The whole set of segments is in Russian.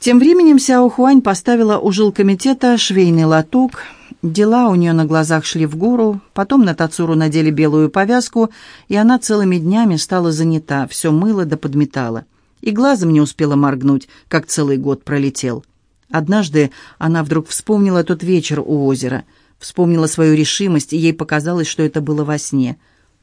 Тем временем Сяо Хуань поставила у жилкомитета швейный лоток. Дела у нее на глазах шли в гору, потом на Тацуру надели белую повязку, и она целыми днями стала занята, все мыло да подметала. И глазом не успела моргнуть, как целый год пролетел. Однажды она вдруг вспомнила тот вечер у озера, вспомнила свою решимость, и ей показалось, что это было во сне.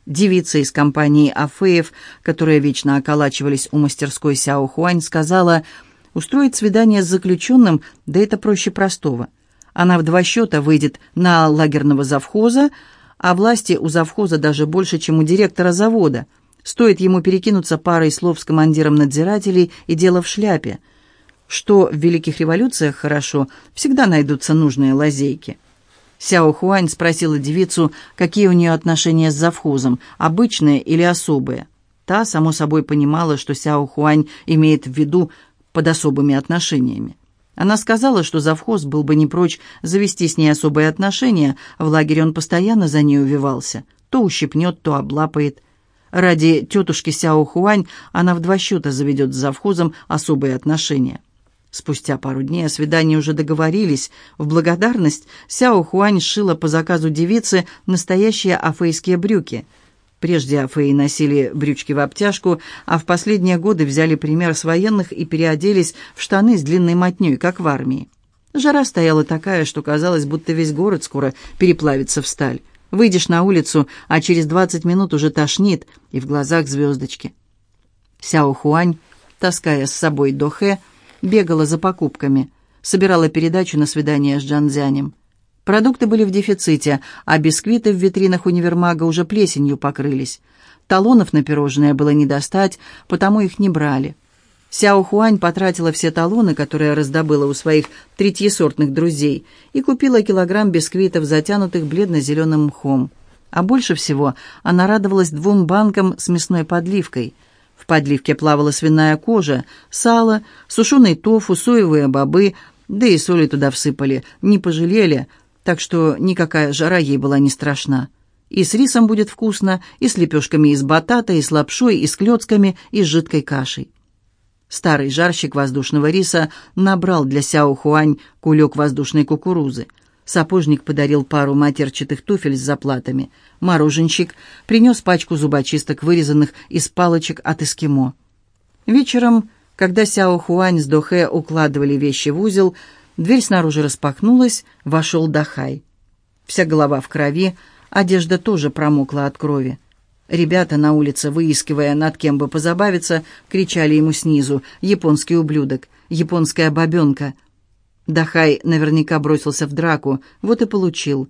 Девица из компании Афеев, которые вечно околачивались у мастерской Сяо Хуань, сказала — Устроить свидание с заключенным, да это проще простого. Она в два счета выйдет на лагерного завхоза, а власти у завхоза даже больше, чем у директора завода. Стоит ему перекинуться парой слов с командиром надзирателей, и дело в шляпе. Что в великих революциях хорошо, всегда найдутся нужные лазейки. Сяо Хуань спросила девицу, какие у нее отношения с завхозом, обычные или особые. Та, само собой, понимала, что Сяо Хуань имеет в виду под особыми отношениями. Она сказала, что завхоз был бы не прочь завести с ней особые отношения, в лагере он постоянно за ней увивался. То ущипнет, то облапает. Ради тетушки Сяо Хуань она в два счета заведет с завхозом особые отношения. Спустя пару дней о свидании уже договорились. В благодарность Сяо Хуань сшила по заказу девицы настоящие афейские брюки – Прежде Афеи носили брючки в обтяжку, а в последние годы взяли пример с военных и переоделись в штаны с длинной мотней, как в армии. Жара стояла такая, что казалось, будто весь город скоро переплавится в сталь. Выйдешь на улицу, а через двадцать минут уже тошнит, и в глазах звездочки. Сяо Хуань, таская с собой Дохе, бегала за покупками, собирала передачу на свидание с Джанзянем. Продукты были в дефиците, а бисквиты в витринах универмага уже плесенью покрылись. Талонов на пирожное было не достать, потому их не брали. Сяо Хуань потратила все талоны, которые раздобыла у своих третьесортных друзей, и купила килограмм бисквитов, затянутых бледно-зеленым мхом. А больше всего она радовалась двум банкам с мясной подливкой. В подливке плавала свиная кожа, сало, сушеный тофу, соевые бобы, да и соли туда всыпали, не пожалели – так что никакая жара ей была не страшна. И с рисом будет вкусно, и с лепешками из батата, и с лапшой, и с клетками, и с жидкой кашей. Старый жарщик воздушного риса набрал для Сяо Хуань кулек воздушной кукурузы. Сапожник подарил пару матерчатых туфель с заплатами. Мороженщик принес пачку зубочисток, вырезанных из палочек от эскимо. Вечером, когда Сяо Хуань с Дохе укладывали вещи в узел, Дверь снаружи распахнулась, вошел Дахай. Вся голова в крови, одежда тоже промокла от крови. Ребята на улице, выискивая, над кем бы позабавиться, кричали ему снизу «Японский ублюдок! Японская бабенка!» Дахай наверняка бросился в драку, вот и получил.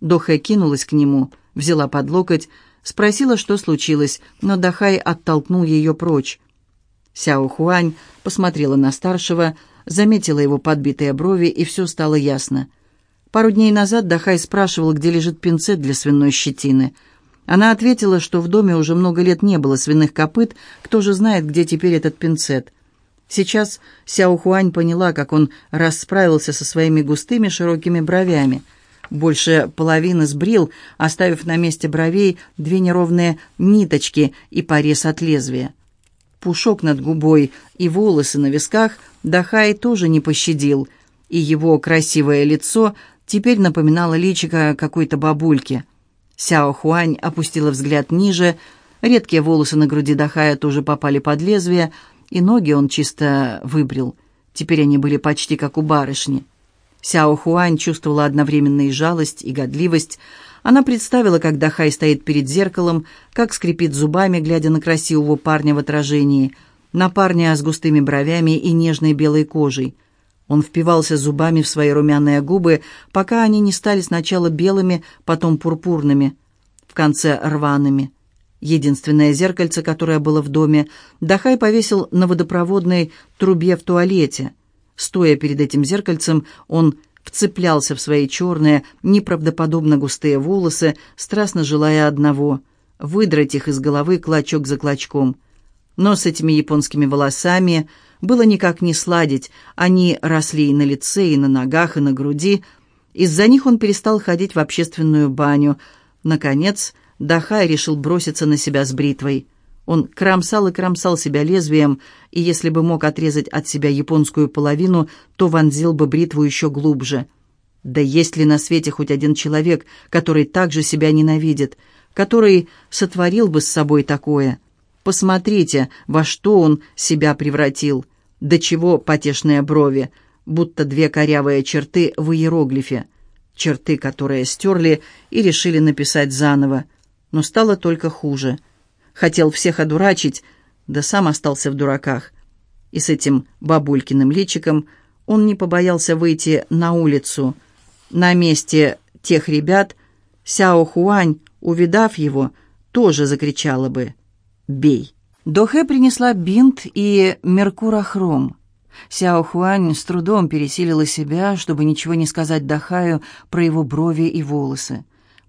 Дохэ кинулась к нему, взяла под локоть, спросила, что случилось, но Дахай оттолкнул ее прочь. Сяо Хуань посмотрела на старшего, заметила его подбитые брови, и все стало ясно. Пару дней назад Дахай спрашивал, где лежит пинцет для свиной щетины. Она ответила, что в доме уже много лет не было свиных копыт, кто же знает, где теперь этот пинцет. Сейчас Сяо Хуань поняла, как он расправился со своими густыми широкими бровями. Больше половины сбрил, оставив на месте бровей две неровные ниточки и порез от лезвия пушок над губой и волосы на висках Дахай тоже не пощадил, и его красивое лицо теперь напоминало личико какой-то бабульки. Сяо Хуань опустила взгляд ниже, редкие волосы на груди Дахая тоже попали под лезвие, и ноги он чисто выбрил. Теперь они были почти как у барышни. Сяо Хуань чувствовала одновременно и жалость, и годливость, она представила, как Дахай стоит перед зеркалом, как скрипит зубами, глядя на красивого парня в отражении, на парня с густыми бровями и нежной белой кожей. Он впивался зубами в свои румяные губы, пока они не стали сначала белыми, потом пурпурными, в конце рваными. Единственное зеркальце, которое было в доме, Дахай повесил на водопроводной трубе в туалете. Стоя перед этим зеркальцем, он вцеплялся в свои черные, неправдоподобно густые волосы, страстно желая одного — выдрать их из головы клочок за клочком. Но с этими японскими волосами было никак не сладить, они росли и на лице, и на ногах, и на груди. Из-за них он перестал ходить в общественную баню. Наконец, Дахай решил броситься на себя с бритвой. Он кромсал и кромсал себя лезвием, и если бы мог отрезать от себя японскую половину, то вонзил бы бритву еще глубже. Да есть ли на свете хоть один человек, который так же себя ненавидит, который сотворил бы с собой такое? Посмотрите, во что он себя превратил. До чего потешные брови, будто две корявые черты в иероглифе. Черты, которые стерли и решили написать заново. Но стало только хуже — хотел всех одурачить, да сам остался в дураках. И с этим бабулькиным личиком он не побоялся выйти на улицу. На месте тех ребят Сяо Хуань, увидав его, тоже закричала бы «Бей!». Дохе принесла бинт и меркурохром. Сяо Хуань с трудом пересилила себя, чтобы ничего не сказать Дахаю про его брови и волосы.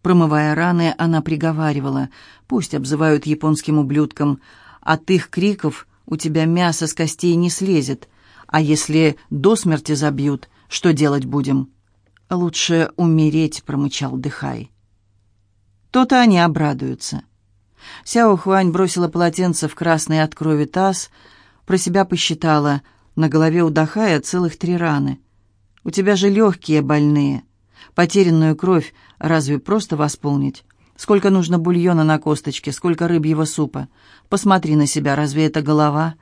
Промывая раны, она приговаривала, «Пусть обзывают японским ублюдком. От их криков у тебя мясо с костей не слезет. А если до смерти забьют, что делать будем?» «Лучше умереть», — промычал Дыхай. То-то они обрадуются. Сяо Хуань бросила полотенце в красный от крови таз, про себя посчитала, на голове у Дахая целых три раны. «У тебя же легкие больные. Потерянную кровь разве просто восполнить? Сколько нужно бульона на косточке, сколько рыбьего супа? Посмотри на себя, разве это голова?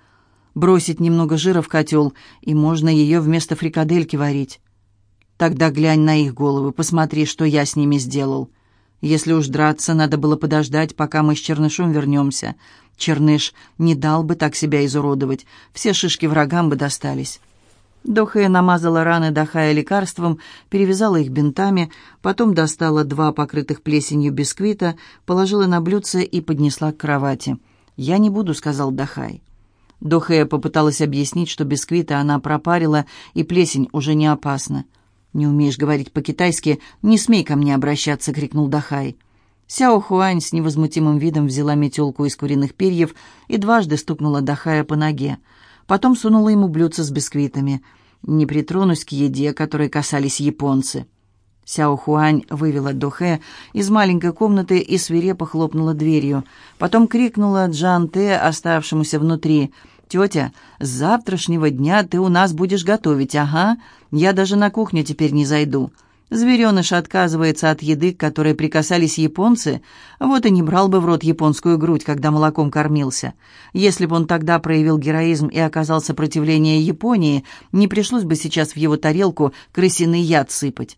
Бросить немного жира в котел, и можно ее вместо фрикадельки варить. Тогда глянь на их головы, посмотри, что я с ними сделал. Если уж драться, надо было подождать, пока мы с Чернышом вернемся. Черныш не дал бы так себя изуродовать, все шишки врагам бы достались». Дохая намазала раны Дахая лекарством, перевязала их бинтами, потом достала два покрытых плесенью бисквита, положила на блюдце и поднесла к кровати. «Я не буду», — сказал Дахай. Дохая попыталась объяснить, что бисквиты она пропарила, и плесень уже не опасна. «Не умеешь говорить по-китайски, не смей ко мне обращаться», — крикнул Дахай. Сяо Хуань с невозмутимым видом взяла метелку из куриных перьев и дважды стукнула Дахая по ноге. Потом сунула ему блюдце с бисквитами. «Не притронусь к еде, которой касались японцы». Сяо Хуань вывела Дохе из маленькой комнаты и свирепо хлопнула дверью. Потом крикнула Джан Те, оставшемуся внутри. «Тетя, с завтрашнего дня ты у нас будешь готовить, ага? Я даже на кухню теперь не зайду. Звереныш отказывается от еды, к которой прикасались японцы, вот и не брал бы в рот японскую грудь, когда молоком кормился. Если бы он тогда проявил героизм и оказал сопротивление Японии, не пришлось бы сейчас в его тарелку крысиный яд сыпать.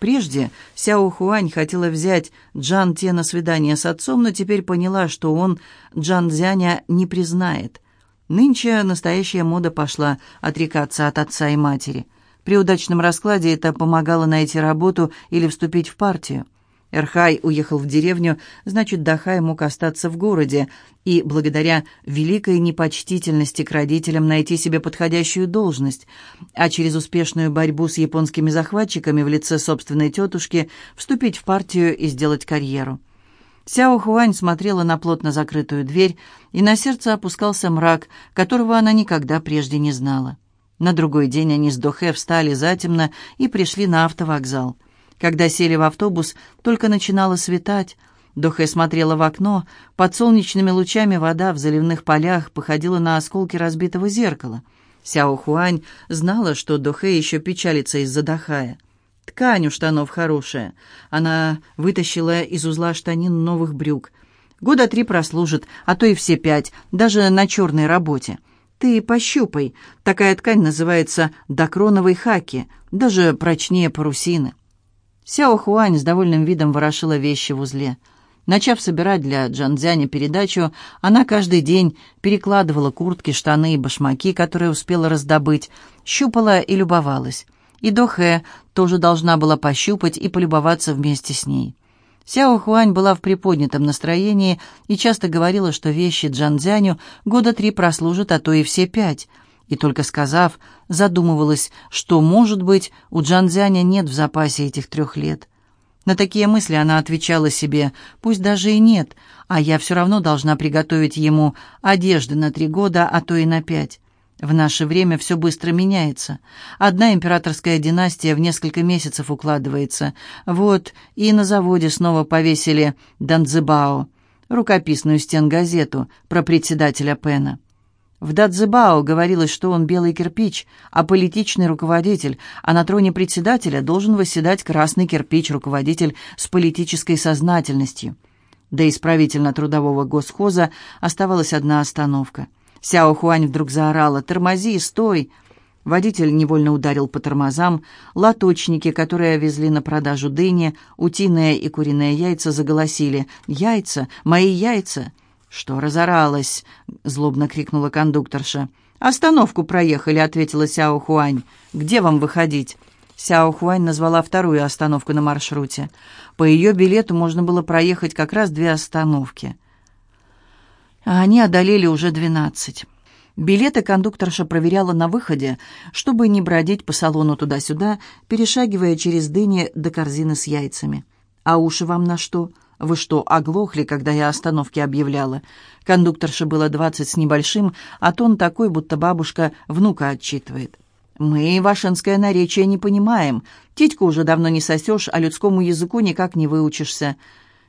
Прежде Сяо Хуань хотела взять Джан Те на свидание с отцом, но теперь поняла, что он Джан Зяня не признает. Нынче настоящая мода пошла отрекаться от отца и матери – при удачном раскладе это помогало найти работу или вступить в партию. Эрхай уехал в деревню, значит, Дахай мог остаться в городе и, благодаря великой непочтительности к родителям, найти себе подходящую должность, а через успешную борьбу с японскими захватчиками в лице собственной тетушки вступить в партию и сделать карьеру. Сяо Хуань смотрела на плотно закрытую дверь, и на сердце опускался мрак, которого она никогда прежде не знала. На другой день они с Дохе встали затемно и пришли на автовокзал. Когда сели в автобус, только начинало светать. Дохе смотрела в окно. Под солнечными лучами вода в заливных полях походила на осколки разбитого зеркала. Сяо Хуань знала, что Дохе еще печалится из-за Дахая. Ткань у штанов хорошая. Она вытащила из узла штанин новых брюк. Года три прослужит, а то и все пять, даже на черной работе. Ты пощупай. Такая ткань называется докроновой хаки, даже прочнее парусины. Сяо Хуань с довольным видом ворошила вещи в узле. Начав собирать для Джанзяня передачу, она каждый день перекладывала куртки, штаны и башмаки, которые успела раздобыть, щупала и любовалась. И Дохэ тоже должна была пощупать и полюбоваться вместе с ней. Сяо Хуань была в приподнятом настроении и часто говорила, что вещи Джанзяню года три прослужат, а то и все пять. И только сказав, задумывалась, что, может быть, у Джанзяня нет в запасе этих трех лет. На такие мысли она отвечала себе, пусть даже и нет, а я все равно должна приготовить ему одежды на три года, а то и на пять. В наше время все быстро меняется. Одна императорская династия в несколько месяцев укладывается. Вот, и на заводе снова повесили Данзибао. рукописную стенгазету про председателя Пена. В Дадзебао говорилось, что он белый кирпич, а политичный руководитель, а на троне председателя должен восседать красный кирпич, руководитель с политической сознательностью. До исправительно-трудового госхоза оставалась одна остановка. Сяо Хуань вдруг заорала «Тормози, стой!» Водитель невольно ударил по тормозам. Лоточники, которые везли на продажу дыни, утиные и куриные яйца, заголосили «Яйца! Мои яйца!» «Что разоралась?» — злобно крикнула кондукторша. «Остановку проехали», — ответила Сяо Хуань. «Где вам выходить?» Сяо Хуань назвала вторую остановку на маршруте. По ее билету можно было проехать как раз две остановки. А они одолели уже двенадцать. Билеты кондукторша проверяла на выходе, чтобы не бродить по салону туда-сюда, перешагивая через дыни до корзины с яйцами. «А уши вам на что?» «Вы что, оглохли, когда я остановки объявляла?» Кондукторша было двадцать с небольшим, а тон такой, будто бабушка внука отчитывает. «Мы вашинское наречие не понимаем. Титьку уже давно не сосешь, а людскому языку никак не выучишься».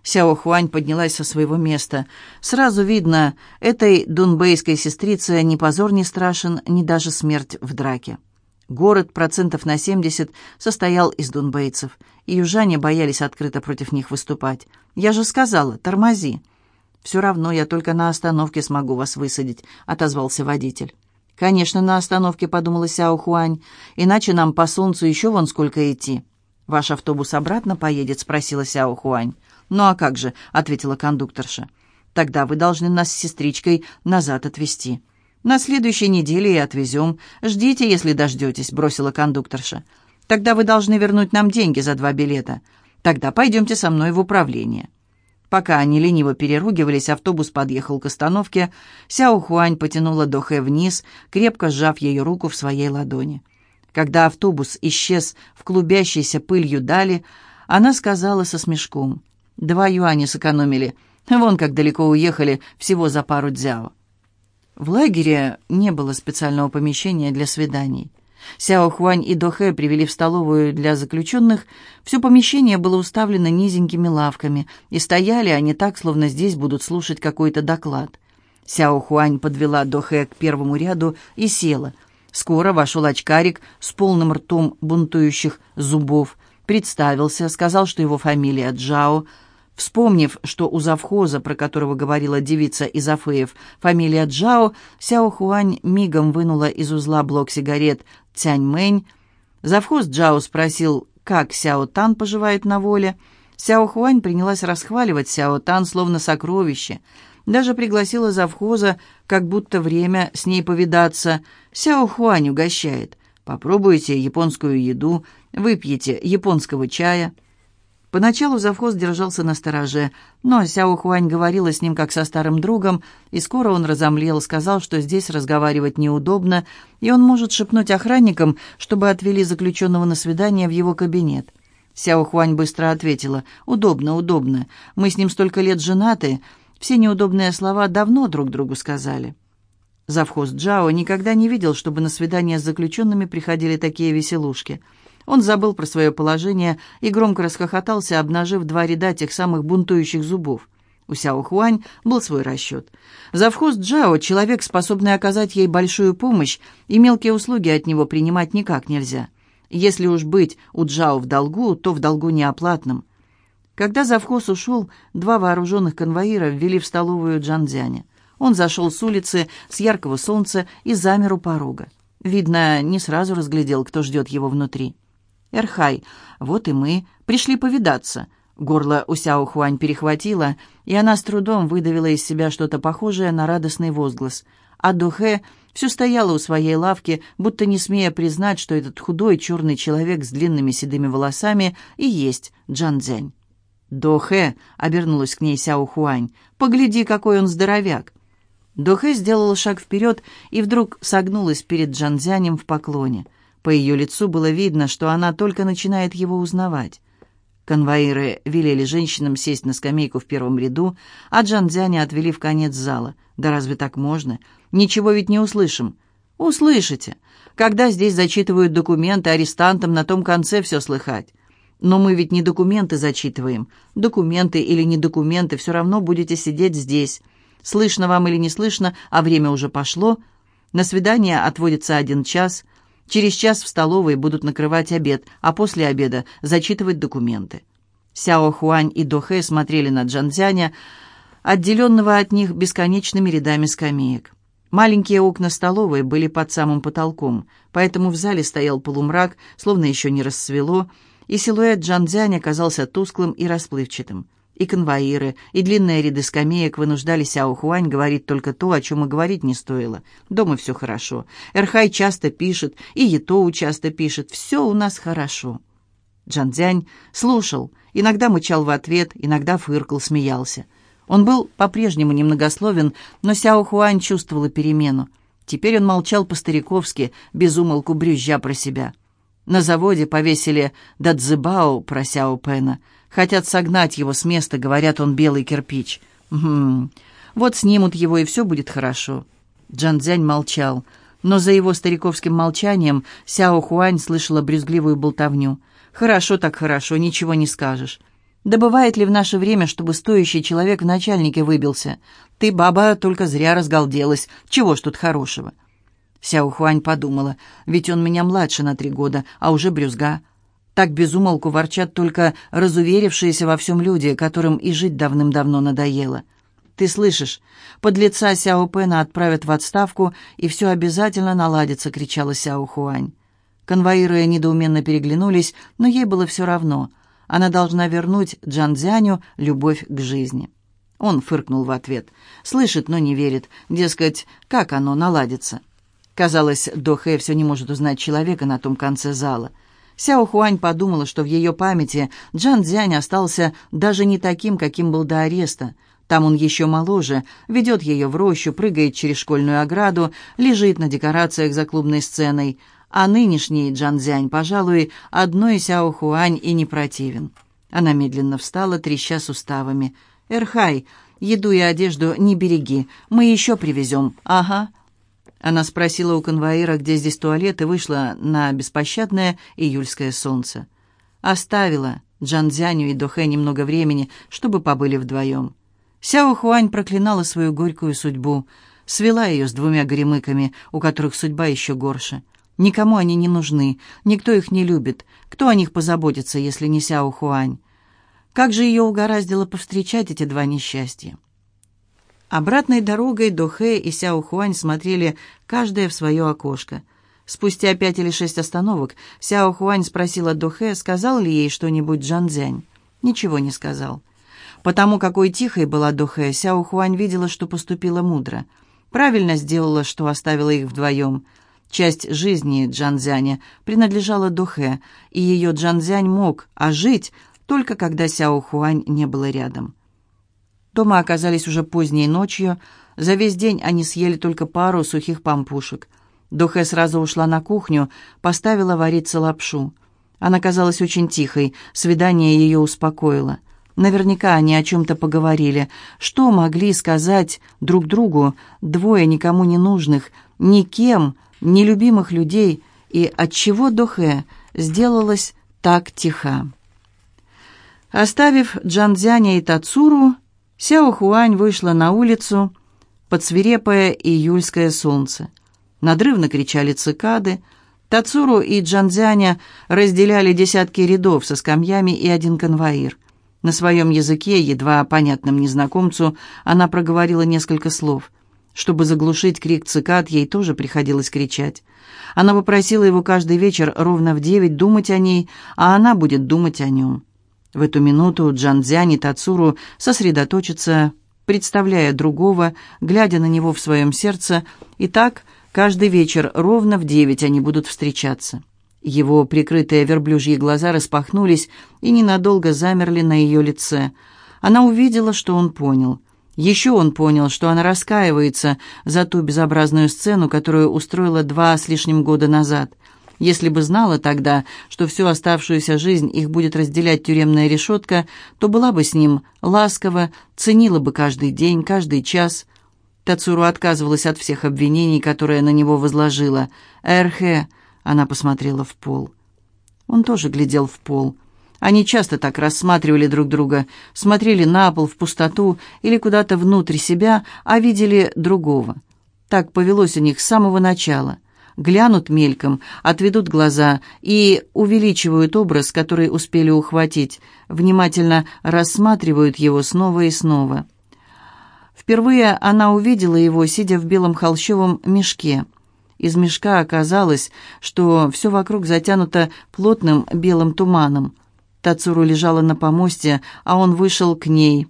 Сяо Хуань поднялась со своего места. Сразу видно, этой дунбейской сестрице ни позор не страшен, ни даже смерть в драке. Город процентов на 70 состоял из дунбейцев, и южане боялись открыто против них выступать. «Я же сказала, тормози». «Все равно я только на остановке смогу вас высадить», — отозвался водитель. «Конечно, на остановке», — подумала Сяо Хуань, «иначе нам по солнцу еще вон сколько идти». «Ваш автобус обратно поедет?» — спросила Сяо Хуань. «Ну а как же?» — ответила кондукторша. «Тогда вы должны нас с сестричкой назад отвезти». «На следующей неделе и отвезем. Ждите, если дождетесь», — бросила кондукторша. «Тогда вы должны вернуть нам деньги за два билета. Тогда пойдемте со мной в управление». Пока они лениво переругивались, автобус подъехал к остановке. Сяо Хуань потянула Дохэ вниз, крепко сжав ее руку в своей ладони. Когда автобус исчез в клубящейся пылью дали, она сказала со смешком. «Два юаня сэкономили. Вон как далеко уехали, всего за пару дзяо». В лагере не было специального помещения для свиданий. Сяо Хуань и Дохэ привели в столовую для заключенных. Все помещение было уставлено низенькими лавками, и стояли они так, словно здесь будут слушать какой-то доклад. Сяо Хуань подвела Дохэ к первому ряду и села. Скоро вошел очкарик с полным ртом бунтующих зубов, представился, сказал, что его фамилия Джао – Вспомнив, что у завхоза, про которого говорила девица из Афеев, фамилия Джао, Сяо Хуань мигом вынула из узла блок сигарет Цянь Мэнь. Завхоз Джао спросил, как Сяо Тан поживает на воле. Сяо Хуань принялась расхваливать Сяо Тан словно сокровище. Даже пригласила завхоза, как будто время с ней повидаться. Сяо Хуань угощает. Попробуйте японскую еду, выпьете японского чая – Поначалу завхоз держался на стороже, но Сяо Хуань говорила с ним как со старым другом, и скоро он разомлел, сказал, что здесь разговаривать неудобно, и он может шепнуть охранникам, чтобы отвели заключенного на свидание в его кабинет. Сяо Хуань быстро ответила, «Удобно, удобно. Мы с ним столько лет женаты, все неудобные слова давно друг другу сказали». Завхоз Джао никогда не видел, чтобы на свидание с заключенными приходили такие веселушки – он забыл про свое положение и громко расхохотался, обнажив два ряда тех самых бунтующих зубов. У Сяо Хуань был свой расчет. Завхоз Джао, человек, способный оказать ей большую помощь, и мелкие услуги от него принимать никак нельзя. Если уж быть у Джао в долгу, то в долгу неоплатном. Когда завхоз ушел, два вооруженных конвоира ввели в столовую Джанзяня. Он зашел с улицы, с яркого солнца и замер у порога. Видно, не сразу разглядел, кто ждет его внутри. «Эрхай, вот и мы. Пришли повидаться». Горло у Сяо Хуань перехватило, и она с трудом выдавила из себя что-то похожее на радостный возглас. А Духэ все стояла у своей лавки, будто не смея признать, что этот худой черный человек с длинными седыми волосами и есть Джан Цзянь. «Дохэ!» — обернулась к ней Сяо Хуань. «Погляди, какой он здоровяк!» Дохэ сделала шаг вперед и вдруг согнулась перед Джанзянем в поклоне — по ее лицу было видно, что она только начинает его узнавать. Конвоиры велели женщинам сесть на скамейку в первом ряду, а Джанзяня отвели в конец зала. Да разве так можно? Ничего ведь не услышим. Услышите. Когда здесь зачитывают документы, арестантам на том конце все слыхать. Но мы ведь не документы зачитываем. Документы или не документы, все равно будете сидеть здесь. Слышно вам или не слышно, а время уже пошло. На свидание отводится один час. Через час в столовой будут накрывать обед, а после обеда зачитывать документы. Сяо Хуань и Дохэ смотрели на Джанзяня, отделенного от них бесконечными рядами скамеек. Маленькие окна столовой были под самым потолком, поэтому в зале стоял полумрак, словно еще не рассвело, и силуэт Джанзяня казался тусклым и расплывчатым. И конвоиры, и длинные ряды скамеек вынуждали Сяо Хуань говорить только то, о чем и говорить не стоило. Дома все хорошо. Эрхай часто пишет, и Етоу часто пишет. Все у нас хорошо. Джанзянь слушал, иногда мычал в ответ, иногда фыркал, смеялся. Он был по-прежнему немногословен, но Сяо Хуань чувствовала перемену. Теперь он молчал по-стариковски, без умолку брюзжа про себя. На заводе повесили дадзебао про Сяо Пэна — Хотят согнать его с места, говорят, он белый кирпич. Хм, вот снимут его, и все будет хорошо. Джан Цзянь молчал, но за его стариковским молчанием Сяо Хуань слышала брюзгливую болтовню. «Хорошо так хорошо, ничего не скажешь». «Да бывает ли в наше время, чтобы стоящий человек в начальнике выбился? Ты, баба, только зря разгалделась. Чего ж тут хорошего?» Сяо Хуань подумала, ведь он меня младше на три года, а уже брюзга. Так безумолку ворчат только разуверившиеся во всем люди, которым и жить давным-давно надоело. Ты слышишь, под лица Сяо Пэна отправят в отставку, и все обязательно наладится, кричала Сяо Хуань. Конвоиры недоуменно переглянулись, но ей было все равно. Она должна вернуть Джан Цзяню любовь к жизни. Он фыркнул в ответ. Слышит, но не верит. Дескать, как оно наладится? Казалось, Дохэ все не может узнать человека на том конце зала. Сяо Хуань подумала, что в ее памяти Джан Цзянь остался даже не таким, каким был до ареста. Там он еще моложе, ведет ее в рощу, прыгает через школьную ограду, лежит на декорациях за клубной сценой. А нынешний Джан Цзянь, пожалуй, одной Сяо Хуань и не противен. Она медленно встала, треща суставами. «Эрхай, еду и одежду не береги, мы еще привезем». «Ага». Она спросила у конвоира, где здесь туалет, и вышла на беспощадное июльское солнце. Оставила Джанзяню и Дохэ немного времени, чтобы побыли вдвоем. Сяо Хуань проклинала свою горькую судьбу, свела ее с двумя горемыками, у которых судьба еще горше. Никому они не нужны, никто их не любит. Кто о них позаботится, если не Сяо Хуань? Как же ее угораздило повстречать эти два несчастья? Обратной дорогой Дохэ и Сяо Хуань смотрели каждая в свое окошко. Спустя пять или шесть остановок Сяо Хуань спросила Дохэ, сказал ли ей что-нибудь Джан Цзянь. Ничего не сказал. Потому какой тихой была Дохэ, Сяо Хуань видела, что поступила мудро. Правильно сделала, что оставила их вдвоем. Часть жизни Джанзяня принадлежала Дохэ, и ее Джанзянь мог, а жить только когда Сяо Хуань не было рядом. Дома оказались уже поздней ночью. За весь день они съели только пару сухих пампушек. Духе сразу ушла на кухню, поставила вариться лапшу. Она казалась очень тихой, свидание ее успокоило. Наверняка они о чем-то поговорили. Что могли сказать друг другу двое никому не нужных, никем, нелюбимых людей, и отчего Дохе сделалась так тиха? Оставив Джанзяня и Тацуру, Сяо Хуань вышла на улицу под свирепое июльское солнце. Надрывно кричали цикады. Тацуру и Джанзяня разделяли десятки рядов со скамьями и один конвоир. На своем языке, едва понятном незнакомцу, она проговорила несколько слов. Чтобы заглушить крик цикад, ей тоже приходилось кричать. Она попросила его каждый вечер ровно в девять думать о ней, а она будет думать о нем. В эту минуту Джанзянь и Тацуру сосредоточатся, представляя другого, глядя на него в своем сердце, и так каждый вечер ровно в девять они будут встречаться. Его прикрытые верблюжьи глаза распахнулись и ненадолго замерли на ее лице. Она увидела, что он понял. Еще он понял, что она раскаивается за ту безобразную сцену, которую устроила два с лишним года назад — если бы знала тогда, что всю оставшуюся жизнь их будет разделять тюремная решетка, то была бы с ним ласкова, ценила бы каждый день, каждый час. Тацуру отказывалась от всех обвинений, которые на него возложила. «Эрхе!» — она посмотрела в пол. Он тоже глядел в пол. Они часто так рассматривали друг друга, смотрели на пол, в пустоту или куда-то внутрь себя, а видели другого. Так повелось у них с самого начала. Глянут мельком, отведут глаза и увеличивают образ, который успели ухватить, внимательно рассматривают его снова и снова. Впервые она увидела его, сидя в белом холщовом мешке. Из мешка оказалось, что все вокруг затянуто плотным белым туманом. Тацуру лежала на помосте, а он вышел к ней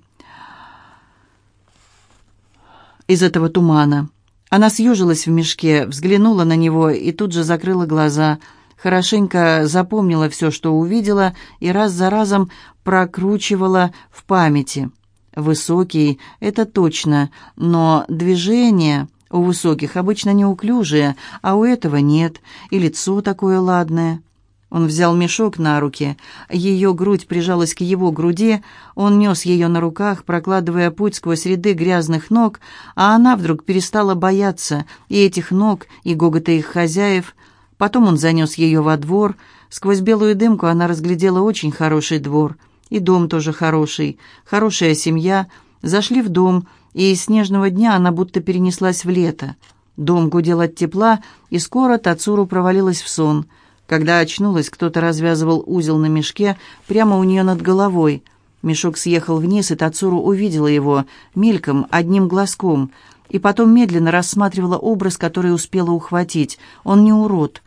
из этого тумана. Она съежилась в мешке, взглянула на него и тут же закрыла глаза, хорошенько запомнила все, что увидела, и раз за разом прокручивала в памяти. Высокий — это точно, но движение у высоких обычно неуклюжие, а у этого нет, и лицо такое ладное. Он взял мешок на руки, ее грудь прижалась к его груди, он нес ее на руках, прокладывая путь сквозь ряды грязных ног, а она вдруг перестала бояться и этих ног, и гогота их хозяев. Потом он занес ее во двор, сквозь белую дымку она разглядела очень хороший двор, и дом тоже хороший, хорошая семья. Зашли в дом, и из снежного дня она будто перенеслась в лето. Дом гудел от тепла, и скоро Тацуру провалилась в сон — когда очнулась, кто-то развязывал узел на мешке прямо у нее над головой. Мешок съехал вниз, и Тацуру увидела его мельком, одним глазком, и потом медленно рассматривала образ, который успела ухватить. Он не урод.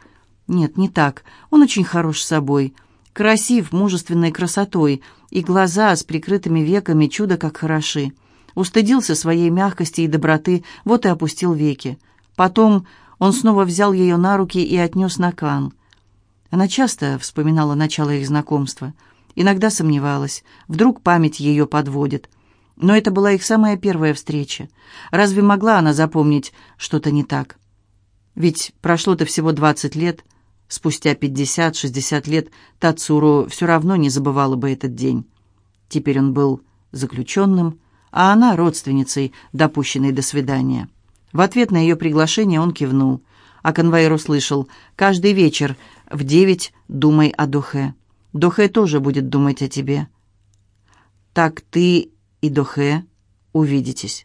Нет, не так. Он очень хорош собой. Красив, мужественной красотой, и глаза с прикрытыми веками чудо как хороши. Устыдился своей мягкости и доброты, вот и опустил веки. Потом он снова взял ее на руки и отнес на кан. Она часто вспоминала начало их знакомства. Иногда сомневалась, вдруг память ее подводит. Но это была их самая первая встреча. Разве могла она запомнить что-то не так? Ведь прошло-то всего двадцать лет. Спустя пятьдесят-шестьдесят лет Тацуру все равно не забывала бы этот день. Теперь он был заключенным, а она родственницей, допущенной до свидания. В ответ на ее приглашение он кивнул, а конвоир услышал «Каждый вечер в девять думай о Дохе. Дохе тоже будет думать о тебе. Так ты и Дохе увидитесь.